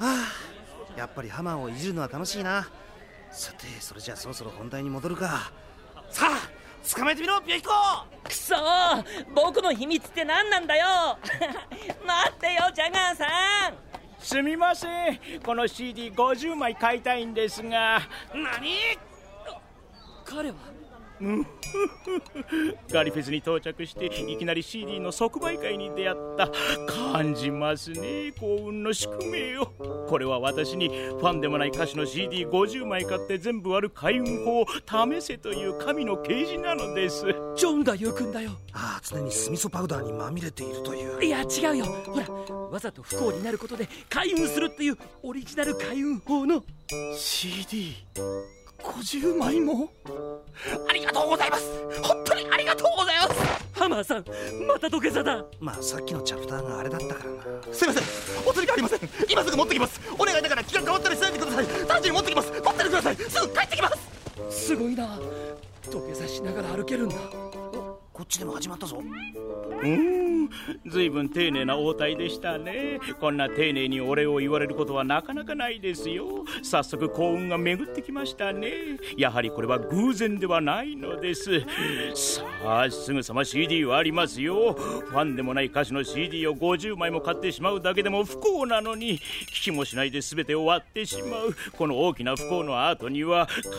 あやっぱりハマーをいじるのは楽しいな。さてそれじゃあそろそろ本題に戻るか。さあ捕まえてみろピョヒコ！くそー僕の秘密って何なんだよ！待ってよジャガーさん！すみません。この CD50 枚買いたいんですが。何？彼は？ガリフェスに到着していきなり CD の即売会に出会った。感じますね幸運の宿命を。これは私にファンでもない歌手の CD50 枚買って全部ある開運法を試せという神の啓示なのです。ジョンが言うくんだよ。ああ常にスミソパウダーにまみれているという。いや違うよ。ほらわざと不幸になることで開運するっていうオリジナル開運法の CD50 枚も？ありがとうございます。本当にありがとうございます。ハマーさんまた土下座だ。まあさっきのチャプターがあれだったからな。すいません。お釣りがありません。今すぐ持ってきます。お願いだから気が変わったりしないでください。単純に持ってきます。待っててください。すぐ帰ってきます。すごいな。土下座しながら歩けるんだ。こっちでも始まったぞ。うーんずいぶん丁寧な応対でしたね。こんな丁寧にお礼を言われることはなかなかないですよ。早速幸運が巡ってきましたね。やはりこれは偶然ではないのです。さあすぐさま CD はありますよ。ファンでもない歌手の CD を50枚も買ってしまうだけでも不幸なのに聞きもしないで全て終わってしまう。この大きな不幸の後には必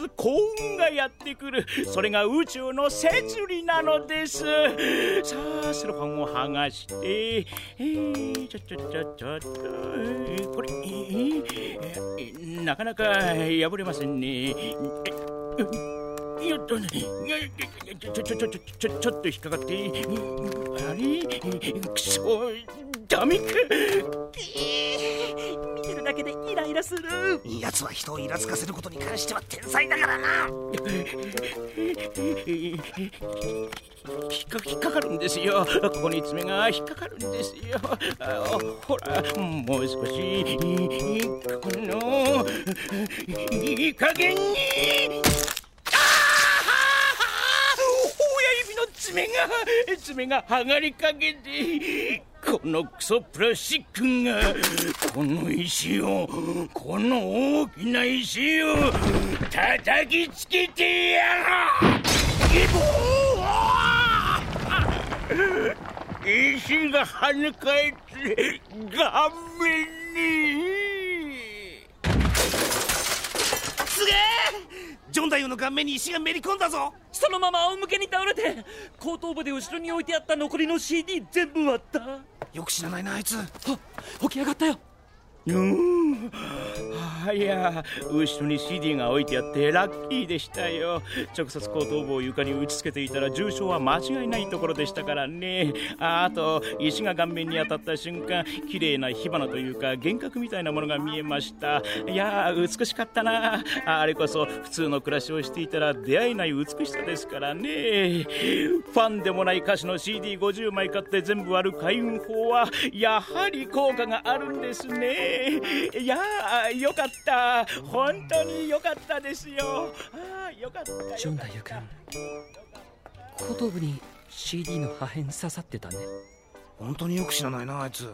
ず幸運がやってくる。それが宇宙の摂理なのです。さあセロファンンを剥がしてえー、ちょちょちょちょっとえーこれ、えーえーなかなか破れませんね。よっとねいやいやちょちょちょちょちょちょっと引っかかってあれくそダメか見てるだけでイライラする。やつは人をイラつかせることに関しては天才だからな。引っかかかるんですよ。ここに爪が引っかかるんですよ。あほらもう少し。このいい加減に。親指の爪が爪が剥がれかけてこのクソプラスチックがこの石をこの大きな石を叩きつけてやろう!イボー!石が跳ね返って顔面にすげえジョン太夫の顔面に石がめり込んだぞ。そのまま仰向けに倒れて後頭部で後ろに置いてあった残りの CD 全部割った。よく知らないなあいつ。あ起き上がったよ。うーんあ いや後ろに CD が置いてあってラッキーでしたよ。直接後頭部を床に打ちつけていたら重傷は間違いないところでしたからね。あと石が顔面に当たった瞬間綺麗な火花というか幻覚みたいなものが見えました。いや美しかったな。あれこそ普通の暮らしをしていたら出会えない美しさですからね。ファンでもない歌手の CD50 枚買って全部ある開運法はやはり効果があるんですね。やーよかった。本当によかったですよ。あーよかったよかった。ジョンダユ君後頭部に CD の破片刺さってたね。本当によく知らないなあいつ